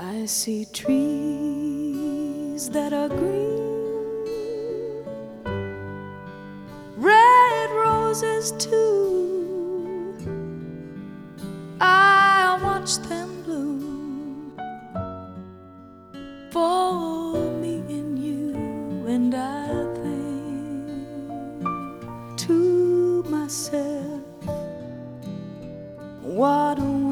I see trees that are green, red roses too. I watch them bloom for me and you, and I think to myself, what a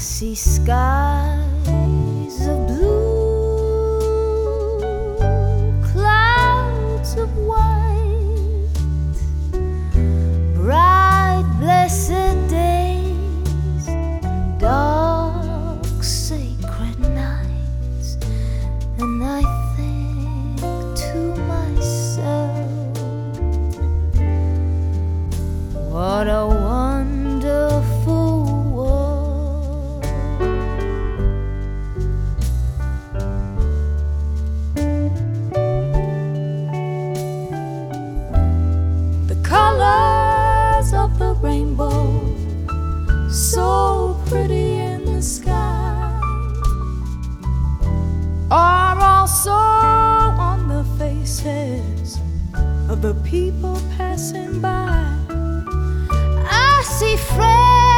see skies of blue, clouds of white, bright, blessed days, dark, sacred nights, and I think to myself, what a the people passing by. I see friends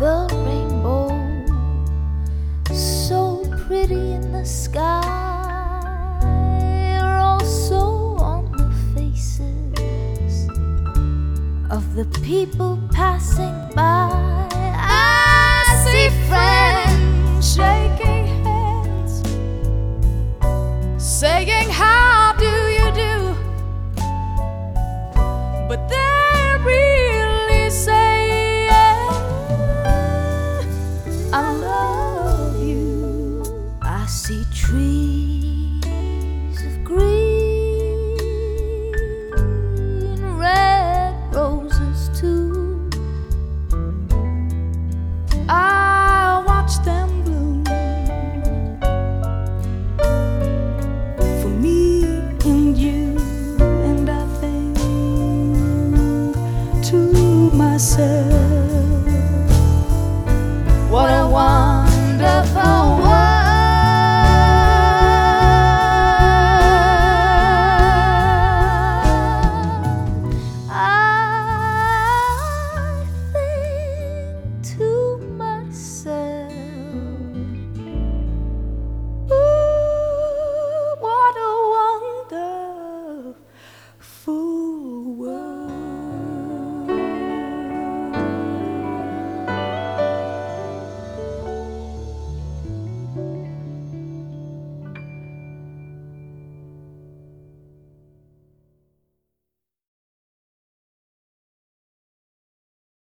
the rainbow, so pretty in the sky, also on the faces of the people passing by. myself. What a wonderful world.